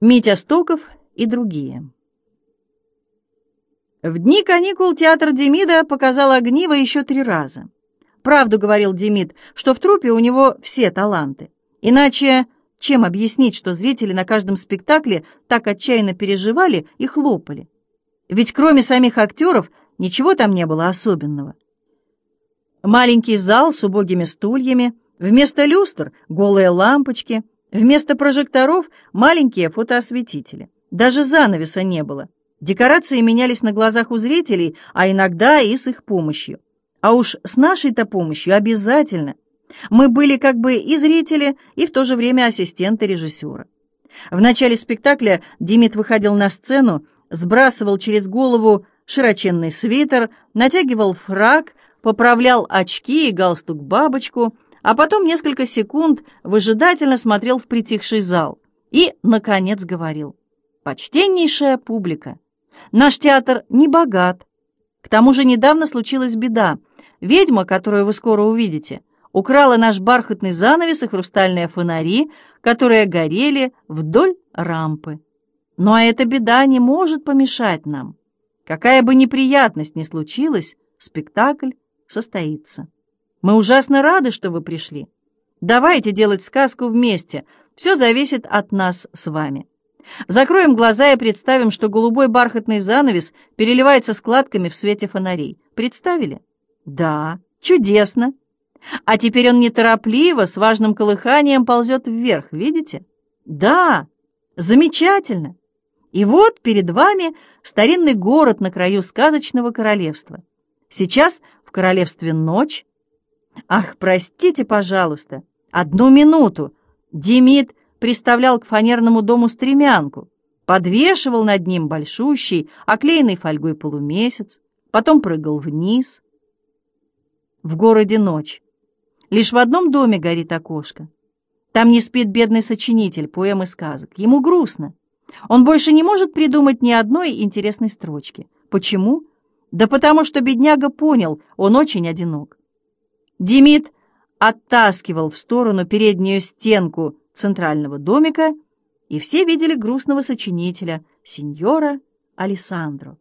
Митя Стоков и другие. В дни каникул театр Демида показал Огниво еще три раза. Правду говорил Демид, что в трупе у него все таланты. Иначе чем объяснить, что зрители на каждом спектакле так отчаянно переживали и хлопали? Ведь кроме самих актеров ничего там не было особенного. Маленький зал с убогими стульями, вместо люстр голые лампочки — Вместо прожекторов маленькие фотоосветители. Даже занавеса не было. Декорации менялись на глазах у зрителей, а иногда и с их помощью. А уж с нашей-то помощью обязательно. Мы были как бы и зрители, и в то же время ассистенты режиссера. В начале спектакля Димит выходил на сцену, сбрасывал через голову широченный свитер, натягивал фраг, поправлял очки и галстук-бабочку — а потом несколько секунд выжидательно смотрел в притихший зал и, наконец, говорил. «Почтеннейшая публика! Наш театр не богат. К тому же недавно случилась беда. Ведьма, которую вы скоро увидите, украла наш бархатный занавес и хрустальные фонари, которые горели вдоль рампы. Ну а эта беда не может помешать нам. Какая бы неприятность ни случилась, спектакль состоится». Мы ужасно рады, что вы пришли. Давайте делать сказку вместе. Все зависит от нас с вами. Закроем глаза и представим, что голубой бархатный занавес переливается складками в свете фонарей. Представили? Да, чудесно. А теперь он неторопливо, с важным колыханием ползет вверх, видите? Да, замечательно. И вот перед вами старинный город на краю сказочного королевства. Сейчас в королевстве ночь, «Ах, простите, пожалуйста, одну минуту!» Демид приставлял к фанерному дому стремянку, подвешивал над ним большущий, оклеенный фольгой полумесяц, потом прыгал вниз. В городе ночь. Лишь в одном доме горит окошко. Там не спит бедный сочинитель поэм и сказок. Ему грустно. Он больше не может придумать ни одной интересной строчки. Почему? Да потому что бедняга понял, он очень одинок. Демид оттаскивал в сторону переднюю стенку центрального домика, и все видели грустного сочинителя, сеньора Алессандро.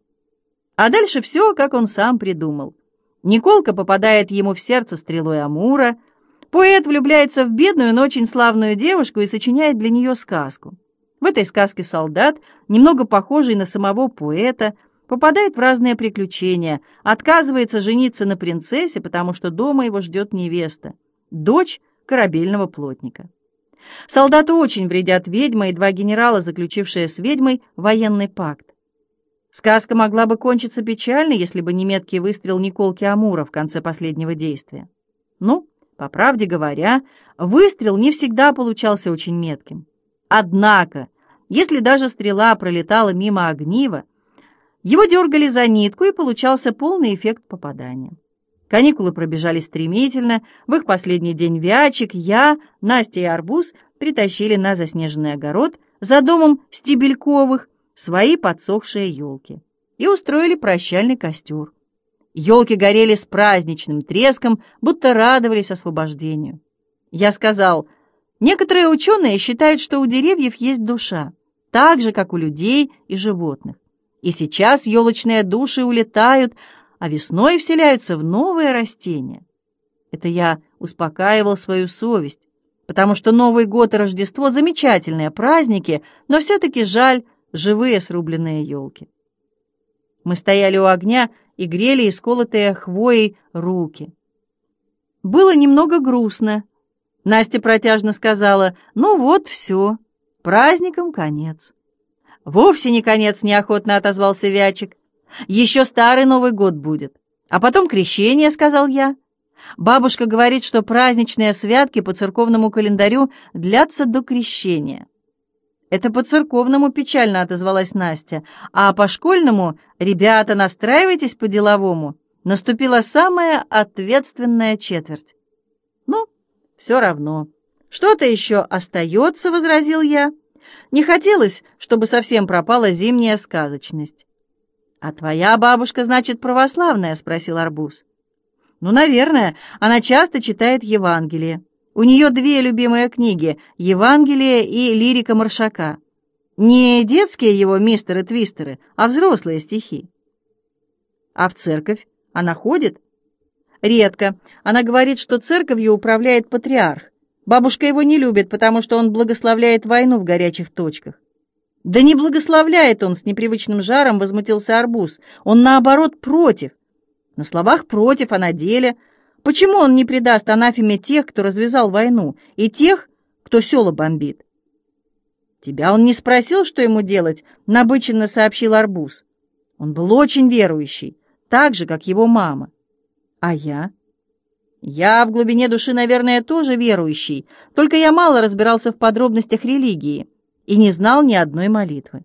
А дальше все, как он сам придумал. Николка попадает ему в сердце стрелой Амура, поэт влюбляется в бедную, но очень славную девушку и сочиняет для нее сказку. В этой сказке солдат, немного похожий на самого поэта, попадает в разные приключения, отказывается жениться на принцессе, потому что дома его ждет невеста, дочь корабельного плотника. Солдату очень вредят ведьма и два генерала, заключившие с ведьмой военный пакт. Сказка могла бы кончиться печально, если бы не меткий выстрел Николки Амура в конце последнего действия. Ну, по правде говоря, выстрел не всегда получался очень метким. Однако, если даже стрела пролетала мимо огнива, его дергали за нитку, и получался полный эффект попадания. Каникулы пробежали стремительно. В их последний день Вячик, я, Настя и Арбуз притащили на заснеженный огород за домом Стебельковых свои подсохшие елки и устроили прощальный костер. Елки горели с праздничным треском, будто радовались освобождению. Я сказал, некоторые ученые считают, что у деревьев есть душа, так же, как у людей и животных. И сейчас елочные души улетают, а весной вселяются в новые растения. Это я успокаивал свою совесть, потому что Новый год и Рождество — замечательные праздники, но все-таки жаль живые срубленные елки. Мы стояли у огня и грели исколотые хвоей руки. Было немного грустно. Настя протяжно сказала, «Ну вот, все, праздником конец». «Вовсе не конец», — неохотно отозвался Вячик. «Еще старый Новый год будет. А потом крещение», — сказал я. Бабушка говорит, что праздничные святки по церковному календарю длятся до крещения. «Это по церковному печально», — отозвалась Настя. «А по школьному, ребята, настраивайтесь по-деловому. Наступила самая ответственная четверть». «Ну, все равно. Что-то еще остается», — возразил я. Не хотелось, чтобы совсем пропала зимняя сказочность. «А твоя бабушка, значит, православная?» — спросил Арбуз. «Ну, наверное, она часто читает Евангелие. У нее две любимые книги — Евангелие и лирика Маршака. Не детские его мистеры-твистеры, а взрослые стихи. А в церковь она ходит? Редко. Она говорит, что церковью управляет патриарх. Бабушка его не любит, потому что он благословляет войну в горячих точках. Да не благословляет он с непривычным жаром, возмутился Арбуз. Он, наоборот, против. На словах против, а на деле... Почему он не предаст анафеме тех, кто развязал войну, и тех, кто села бомбит? Тебя он не спросил, что ему делать, набыченно сообщил Арбуз. Он был очень верующий, так же, как его мама. А я? Я в глубине души, наверное, тоже верующий, только я мало разбирался в подробностях религии и не знал ни одной молитвы.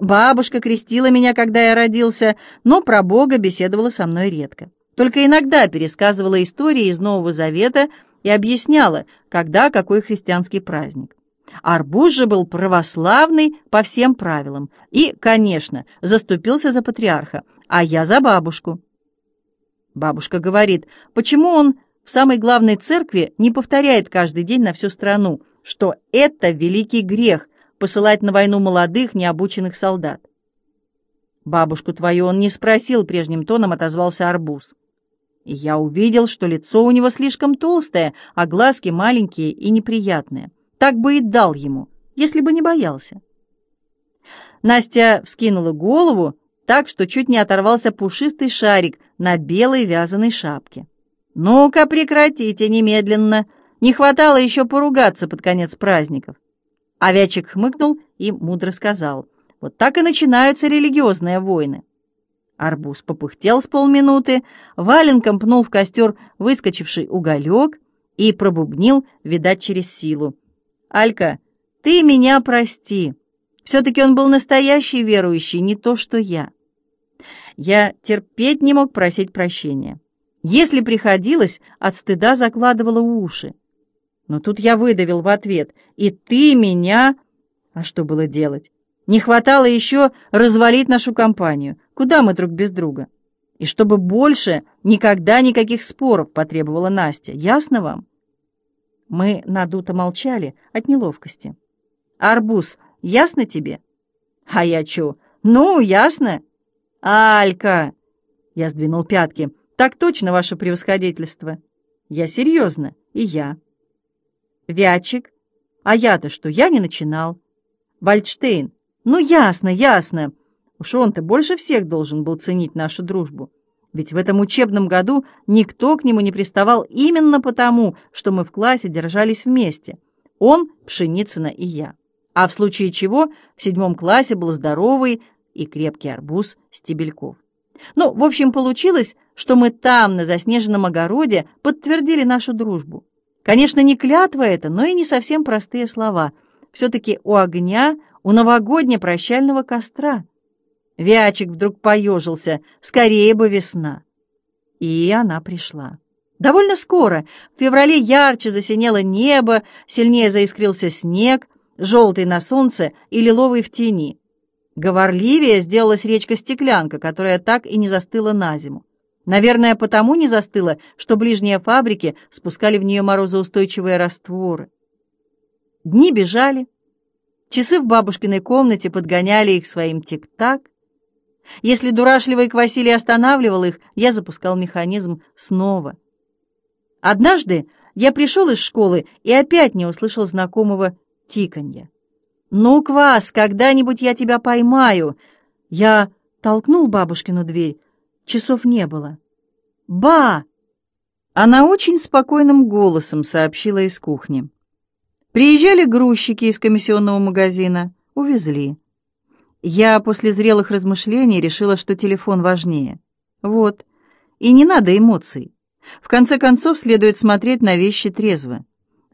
Бабушка крестила меня, когда я родился, но про Бога беседовала со мной редко. Только иногда пересказывала истории из Нового Завета и объясняла, когда какой христианский праздник. Арбуз же был православный по всем правилам и, конечно, заступился за патриарха, а я за бабушку. Бабушка говорит, почему он в самой главной церкви не повторяет каждый день на всю страну, что это великий грех — посылать на войну молодых, необученных солдат. Бабушку твою он не спросил, прежним тоном отозвался арбуз. И я увидел, что лицо у него слишком толстое, а глазки маленькие и неприятные. Так бы и дал ему, если бы не боялся. Настя вскинула голову, так что чуть не оторвался пушистый шарик на белой вязаной шапке. «Ну-ка, прекратите немедленно! Не хватало еще поругаться под конец праздников!» Овячек хмыкнул и мудро сказал, «Вот так и начинаются религиозные войны». Арбуз попыхтел с полминуты, валенком пнул в костер выскочивший уголек и пробубнил, видать, через силу. «Алька, ты меня прости. Все-таки он был настоящий верующий, не то что я». Я терпеть не мог просить прощения. Если приходилось, от стыда закладывала уши. Но тут я выдавил в ответ, и ты меня... А что было делать? Не хватало еще развалить нашу компанию. Куда мы друг без друга? И чтобы больше никогда никаких споров потребовала Настя. Ясно вам? Мы надуто молчали от неловкости. «Арбуз, ясно тебе?» «А я чё? Ну, ясно. «Алька!» Я сдвинул пятки. «Так точно, ваше превосходительство!» «Я серьезно, и я». «Вячик?» «А я-то что, я не начинал?» «Вальдштейн?» «Ну, ясно, ясно!» Уж он-то больше всех должен был ценить нашу дружбу. Ведь в этом учебном году никто к нему не приставал именно потому, что мы в классе держались вместе. Он, Пшеницына и я. А в случае чего в седьмом классе был здоровый, и крепкий арбуз стебельков. Ну, в общем, получилось, что мы там, на заснеженном огороде, подтвердили нашу дружбу. Конечно, не клятва это, но и не совсем простые слова. Все-таки у огня, у новогодне-прощального костра. Вячик вдруг поежился, скорее бы весна. И она пришла. Довольно скоро, в феврале ярче засинело небо, сильнее заискрился снег, желтый на солнце и лиловый в тени. Говорливее сделалась речка-стеклянка, которая так и не застыла на зиму. Наверное, потому не застыла, что ближние фабрики спускали в нее морозоустойчивые растворы. Дни бежали. Часы в бабушкиной комнате подгоняли их своим тик-так. Если дурашливый Квасилий останавливал их, я запускал механизм снова. Однажды я пришел из школы и опять не услышал знакомого тиканья. «Ну, Квас, когда-нибудь я тебя поймаю!» Я толкнул бабушкину дверь. Часов не было. «Ба!» Она очень спокойным голосом сообщила из кухни. Приезжали грузчики из комиссионного магазина, увезли. Я после зрелых размышлений решила, что телефон важнее. Вот. И не надо эмоций. В конце концов, следует смотреть на вещи трезво.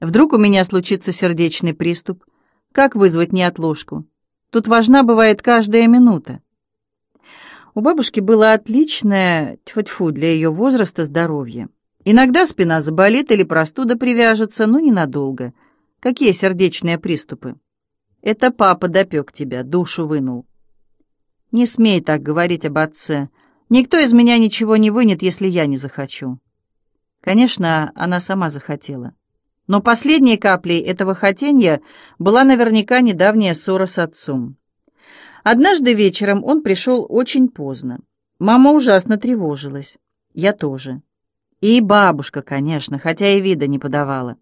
Вдруг у меня случится сердечный приступ, как вызвать неотложку? Тут важна бывает каждая минута. У бабушки было отличное, тьфу-тьфу, для ее возраста здоровье. Иногда спина заболит или простуда привяжется, но ненадолго. Какие сердечные приступы? Это папа допек тебя, душу вынул. Не смей так говорить об отце. Никто из меня ничего не вынет, если я не захочу. Конечно, она сама захотела. Но последней каплей этого хотения была наверняка недавняя ссора с отцом. Однажды вечером он пришел очень поздно. Мама ужасно тревожилась. Я тоже. И бабушка, конечно, хотя и вида не подавала.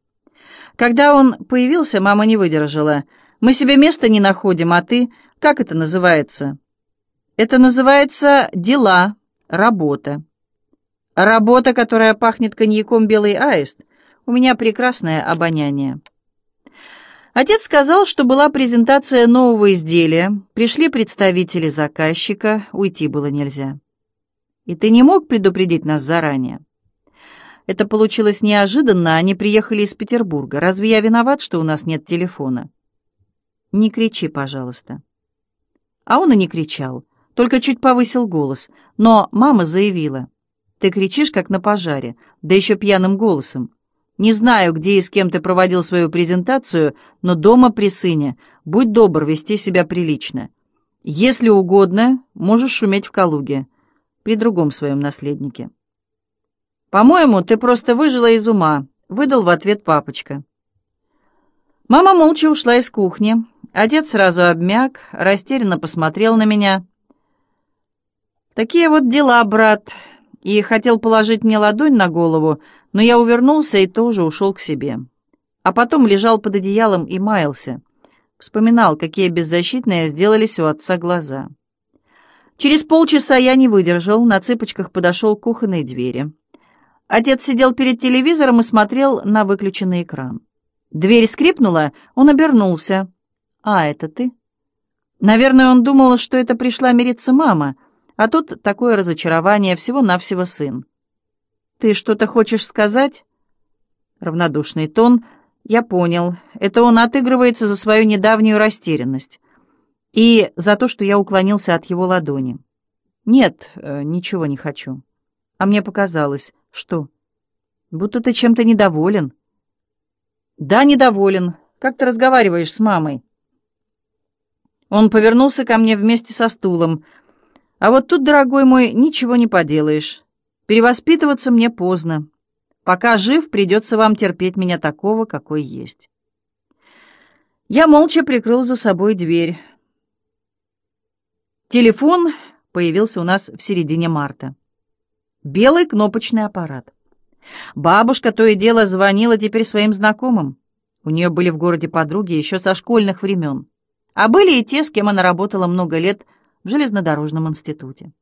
Когда он появился, мама не выдержала. «Мы себе места не находим, а ты... Как это называется?» «Это называется дела, работа». «Работа, которая пахнет коньяком «Белый аист». У меня прекрасное обоняние». Отец сказал, что была презентация нового изделия, пришли представители заказчика, уйти было нельзя. «И ты не мог предупредить нас заранее?» Это получилось неожиданно, они приехали из Петербурга. Разве я виноват, что у нас нет телефона? Не кричи, пожалуйста. А он и не кричал, только чуть повысил голос. Но мама заявила. Ты кричишь, как на пожаре, да еще пьяным голосом. Не знаю, где и с кем ты проводил свою презентацию, но дома при сыне будь добр вести себя прилично. Если угодно, можешь шуметь в Калуге при другом своем наследнике. «По-моему, ты просто выжила из ума», — выдал в ответ папочка. Мама молча ушла из кухни. Отец сразу обмяк, растерянно посмотрел на меня. «Такие вот дела, брат», и хотел положить мне ладонь на голову, но я увернулся и тоже ушел к себе. А потом лежал под одеялом и маялся. Вспоминал, какие беззащитные сделались у отца глаза. Через полчаса я не выдержал, на цыпочках подошел к кухонной двери. Отец сидел перед телевизором и смотрел на выключенный экран. Дверь скрипнула, он обернулся. «А, это ты?» Наверное, он думал, что это пришла мириться мама, а тут такое разочарование, всего-навсего сын. «Ты что-то хочешь сказать?» Равнодушный тон. «Я понял. Это он отыгрывается за свою недавнюю растерянность. И за то, что я уклонился от его ладони. Нет, э, ничего не хочу. А мне показалось, «Что? Будто ты чем-то недоволен». «Да, недоволен. Как ты разговариваешь с мамой?» Он повернулся ко мне вместе со стулом. «А вот тут, дорогой мой, ничего не поделаешь. Перевоспитываться мне поздно. Пока жив, придется вам терпеть меня такого, какой есть». Я молча прикрыл за собой дверь. Телефон появился у нас в середине марта. Белый кнопочный аппарат. Бабушка то и дело звонила теперь своим знакомым. У нее были в городе подруги еще со школьных времен. А были и те, с кем она работала много лет в железнодорожном институте.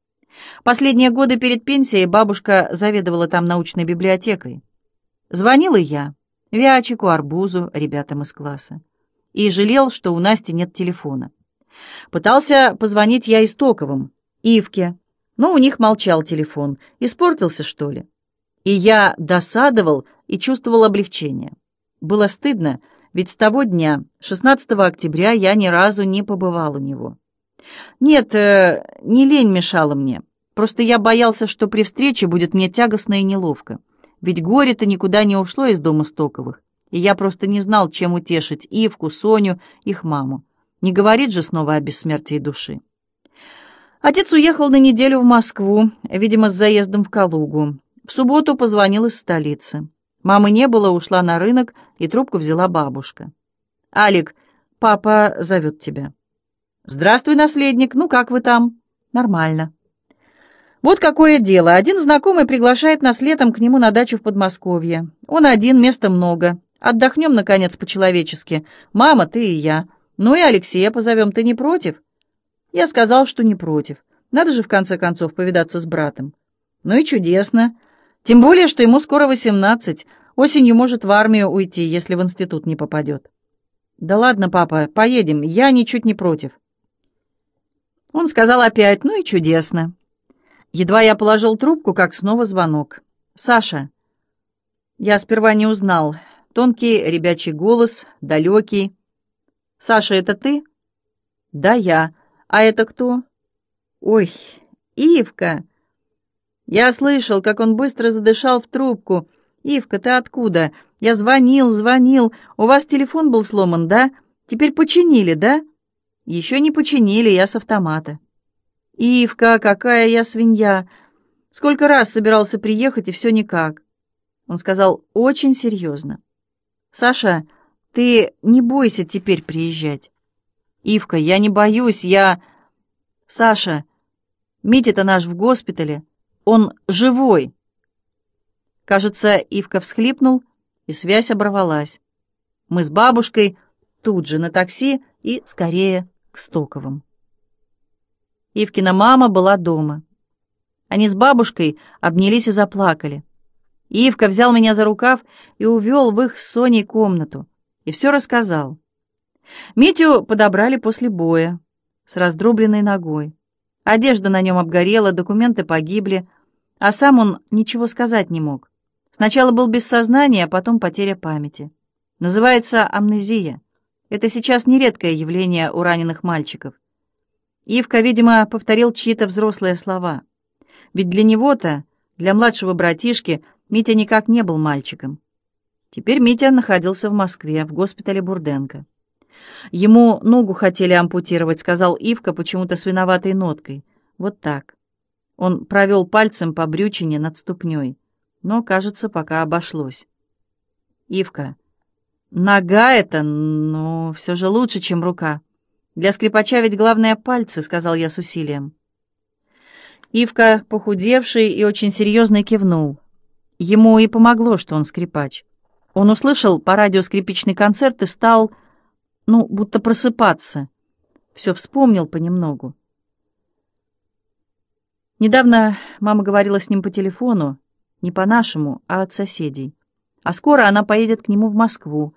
Последние годы перед пенсией бабушка заведовала там научной библиотекой. Звонил и я, Вячику, Арбузу, ребятам из класса. И жалел, что у Насти нет телефона. Пытался позвонить я Истоковым, Ивке, но у них молчал телефон. Испортился, что ли? И я досадовал и чувствовал облегчение. Было стыдно, ведь с того дня, 16 октября, я ни разу не побывал у него. Нет, э, не лень мешала мне. Просто я боялся, что при встрече будет мне тягостно и неловко. Ведь горе-то никуда не ушло из дома Стоковых. И я просто не знал, чем утешить Ивку, Соню, их маму. Не говорит же снова о бессмертии души. Отец уехал на неделю в Москву, видимо, с заездом в Калугу. В субботу позвонил из столицы. Мамы не было, ушла на рынок, и трубку взяла бабушка. «Алик, папа зовет тебя». «Здравствуй, наследник, ну как вы там?» «Нормально». Вот какое дело. Один знакомый приглашает нас летом к нему на дачу в Подмосковье. Он один, места много. Отдохнем, наконец, по-человечески. Мама, ты и я. Ну и Алексея позовем, ты не против?» Я сказал, что не против. Надо же, в конце концов, повидаться с братом. Ну и чудесно. Тем более, что ему скоро восемнадцать. Осенью может в армию уйти, если в институт не попадет. Да ладно, папа, поедем. Я ничуть не против. Он сказал опять, ну и чудесно. Едва я положил трубку, как снова звонок. «Саша». Я сперва не узнал. Тонкий ребячий голос, далекий. «Саша, это ты?» «Да, я. «А это кто?» «Ой, Ивка!» Я слышал, как он быстро задышал в трубку. «Ивка, ты откуда? Я звонил, звонил. У вас телефон был сломан, да? Теперь починили, да?» «Еще не починили, я с автомата». «Ивка, какая я свинья! Сколько раз собирался приехать, и все никак!» Он сказал очень серьезно. «Саша, ты не бойся теперь приезжать. «Ивка, я не боюсь, я...» «Саша, Митя-то наш в госпитале. Он живой!» Кажется, Ивка всхлипнул, и связь оборвалась. Мы с бабушкой тут же на такси и скорее к Стоковым. Ивкина мама была дома. Они с бабушкой обнялись и заплакали. Ивка взял меня за рукав и увел в их с Соней комнату. И все рассказал. Митю подобрали после боя, с раздробленной ногой. Одежда на нем обгорела, документы погибли, а сам он ничего сказать не мог. Сначала был без сознания, а потом потеря памяти. Называется амнезия. Это сейчас нередкое явление у раненых мальчиков. Ивка, видимо, повторил чьи-то взрослые слова. Ведь для него-то, для младшего братишки, Митя никак не был мальчиком. Теперь Митя находился в Москве, в госпитале Бурденко. «Ему ногу хотели ампутировать», — сказал Ивка почему-то с виноватой ноткой. «Вот так». Он провел пальцем по брючине над ступней, но, кажется, пока обошлось. «Ивка, нога это, ну, все же лучше, чем рука». «Для скрипача ведь главное пальцы», — сказал я с усилием. Ивка, похудевший и очень серьезный, кивнул. Ему и помогло, что он скрипач. Он услышал по радио скрипичный концерт и стал, ну, будто просыпаться. Все вспомнил понемногу. Недавно мама говорила с ним по телефону, не по-нашему, а от соседей. А скоро она поедет к нему в Москву.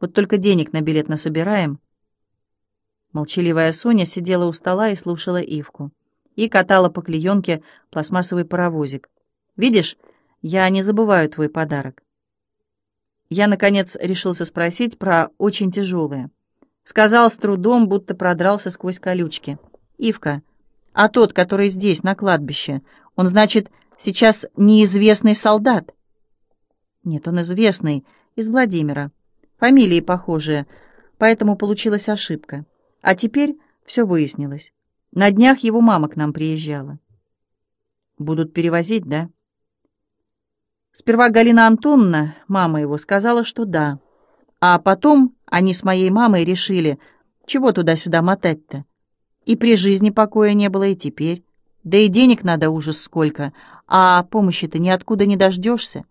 Вот только денег на билет насобираем. Молчаливая Соня сидела у стола и слушала Ивку. И катала по клеенке пластмассовый паровозик. «Видишь, я не забываю твой подарок». Я, наконец, решился спросить про очень тяжелое. Сказал с трудом, будто продрался сквозь колючки. «Ивка, а тот, который здесь, на кладбище, он, значит, сейчас неизвестный солдат?» «Нет, он известный, из Владимира. Фамилии похожие, поэтому получилась ошибка». А теперь все выяснилось. На днях его мама к нам приезжала. Будут перевозить, да? Сперва Галина Антоновна, мама его, сказала, что да. А потом они с моей мамой решили, чего туда-сюда мотать-то. И при жизни покоя не было, и теперь. Да и денег надо ужас сколько, а помощи-то ниоткуда не дождешься.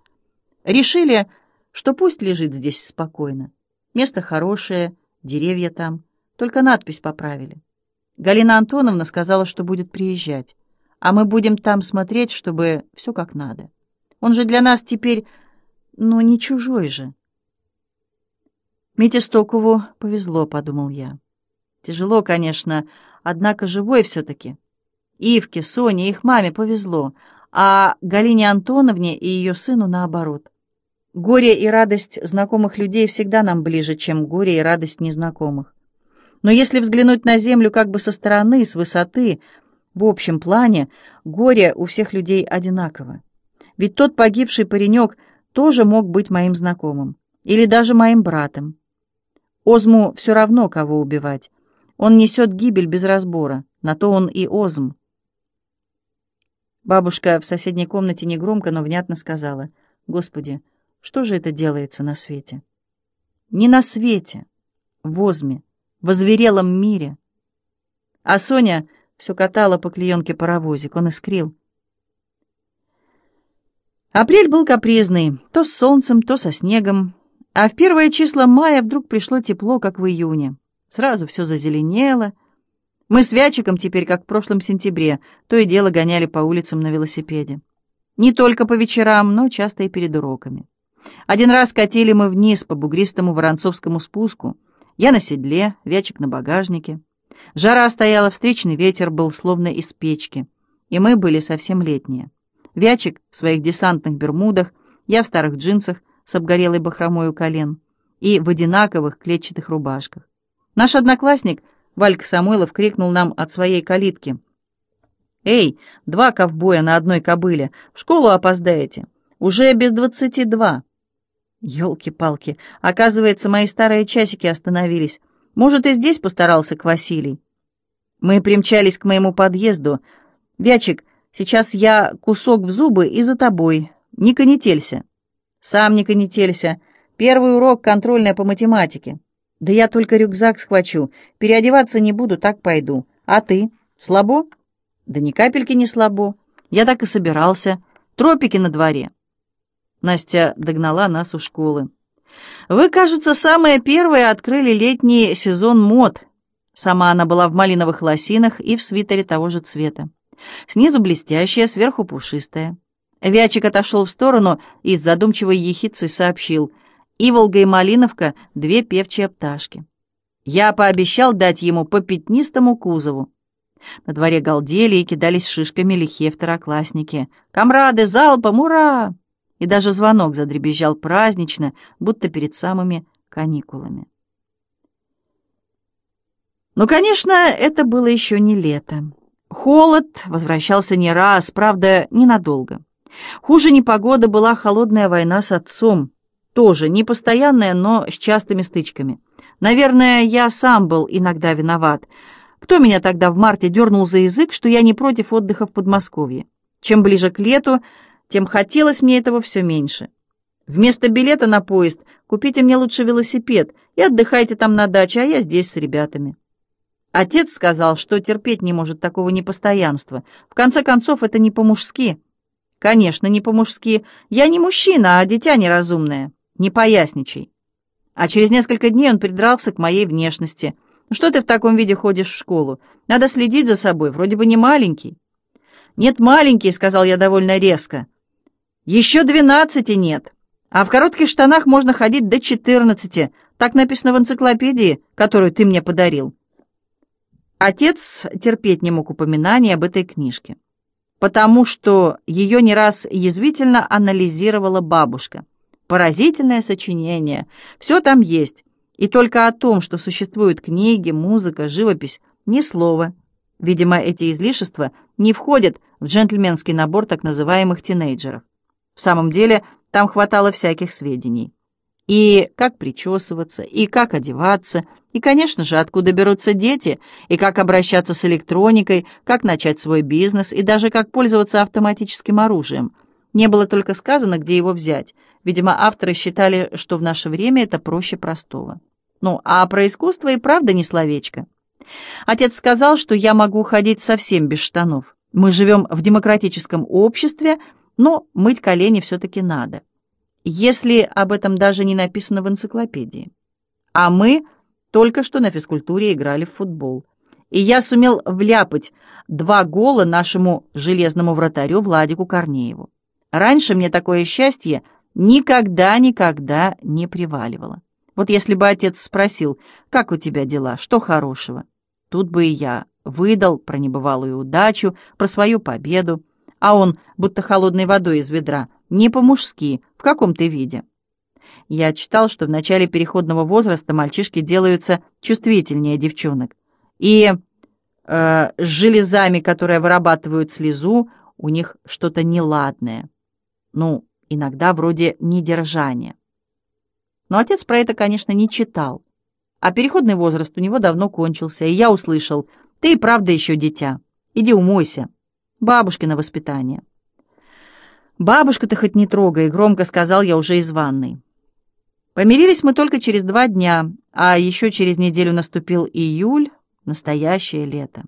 Решили, что пусть лежит здесь спокойно. Место хорошее, деревья там. Только надпись поправили. Галина Антоновна сказала, что будет приезжать. А мы будем там смотреть, чтобы все как надо. Он же для нас теперь, ну, не чужой же. Мите Стокову повезло, подумал я. Тяжело, конечно, однако живой все-таки. Ивке, Соне, их маме повезло, а Галине Антоновне и ее сыну наоборот. Горе и радость знакомых людей всегда нам ближе, чем горе и радость незнакомых. Но если взглянуть на Землю как бы со стороны, с высоты, в общем плане, горе у всех людей одинаково. Ведь тот погибший паренек тоже мог быть моим знакомым. Или даже моим братом. Озму все равно, кого убивать. Он несет гибель без разбора. На то он и Озм. Бабушка в соседней комнате негромко, но внятно сказала. «Господи, что же это делается на свете?» «Не на свете, в Озме в озверелом мире. А Соня все катала по клеенке паровозик, он искрил. Апрель был капризный, то с солнцем, то со снегом, а в первое число мая вдруг пришло тепло, как в июне. Сразу все зазеленело. Мы с Вячиком теперь, как в прошлом сентябре, то и дело гоняли по улицам на велосипеде. Не только по вечерам, но часто и перед уроками. Один раз катили мы вниз по бугристому Воронцовскому спуску — я на седле, Вячик на багажнике. Жара стояла, встречный ветер был словно из печки, и мы были совсем летние. Вячик в своих десантных бермудах, я в старых джинсах с обгорелой бахромой у колен и в одинаковых клетчатых рубашках. Наш одноклассник Валька Самойлов крикнул нам от своей калитки. «Эй, два ковбоя на одной кобыле, в школу опоздаете. Уже без двадцати два». Ёлки-палки, оказывается, мои старые часики остановились. Может, и здесь постарался к Василий. Мы примчались к моему подъезду. Вячик, сейчас я кусок в зубы и за тобой. Не конетелься. Сам не конетелься. Первый урок контрольная по математике. Да я только рюкзак схвачу. Переодеваться не буду, так пойду. А ты? Слабо? Да ни капельки не слабо. Я так и собирался. Тропики на дворе. Настя догнала нас у школы. Вы, кажется, самые первые открыли летний сезон мод. Сама она была в малиновых лосинах и в свитере того же цвета. Снизу блестящая, сверху пушистая. Вячик отошел в сторону и с задумчивой ехицей сообщил. Иволга и Малиновка — две певчие пташки. Я пообещал дать ему по пятнистому кузову. На дворе галдели и кидались шишками лихие второклассники. «Камрады, залпом, ура!» И даже звонок задребезжал празднично, будто перед самыми каникулами. Но, конечно, это было еще не лето. Холод возвращался не раз, правда, ненадолго. Хуже непогода была холодная война с отцом. Тоже не постоянная, но с частыми стычками. Наверное, я сам был иногда виноват. Кто меня тогда в марте дернул за язык, что я не против отдыха в Подмосковье? Чем ближе к лету, тем хотелось мне этого все меньше. Вместо билета на поезд купите мне лучше велосипед и отдыхайте там на даче, а я здесь с ребятами. Отец сказал, что терпеть не может такого непостоянства. В конце концов, это не по-мужски. Конечно, не по-мужски. Я не мужчина, а дитя неразумное. Не поясничай. А через несколько дней он придрался к моей внешности. «Ну «Что ты в таком виде ходишь в школу? Надо следить за собой, вроде бы не маленький». «Нет, маленький», — сказал я довольно резко. «Еще двенадцати нет, а в коротких штанах можно ходить до четырнадцати. Так написано в энциклопедии, которую ты мне подарил». Отец терпеть не мог упоминаний об этой книжке, потому что ее не раз язвительно анализировала бабушка. Поразительное сочинение, все там есть, и только о том, что существуют книги, музыка, живопись, ни слова. Видимо, эти излишества не входят в джентльменский набор так называемых тинейджеров. В самом деле, там хватало всяких сведений. И как причесываться, и как одеваться, и, конечно же, откуда берутся дети, и как обращаться с электроникой, как начать свой бизнес, и даже как пользоваться автоматическим оружием. Не было только сказано, где его взять. Видимо, авторы считали, что в наше время это проще простого. Ну, а про искусство и правда не словечко. Отец сказал, что я могу ходить совсем без штанов. Мы живем в демократическом обществе, но мыть колени все-таки надо если об этом даже не написано в энциклопедии. А мы только что на физкультуре играли в футбол. И я сумел вляпать два гола нашему железному вратарю Владику Корнееву. Раньше мне такое счастье никогда-никогда не приваливало. Вот если бы отец спросил, как у тебя дела, что хорошего, тут бы и я выдал про небывалую удачу, про свою победу, а он, будто холодной водой из ведра, не по-мужски, в каком ты виде. Я читал, что в начале переходного возраста мальчишки делаются чувствительнее девчонок. И э, с железами, которые вырабатывают слезу, у них что-то неладное. Ну, иногда вроде недержания. Но отец про это, конечно, не читал. А переходный возраст у него давно кончился, и я услышал, ты и правда еще дитя. Иди умойся. Бабушкино воспитание. «Бабушку ты хоть не трогай», — громко сказал я уже из ванной. Помирились мы только через два дня, а еще через неделю наступил июль, настоящее лето.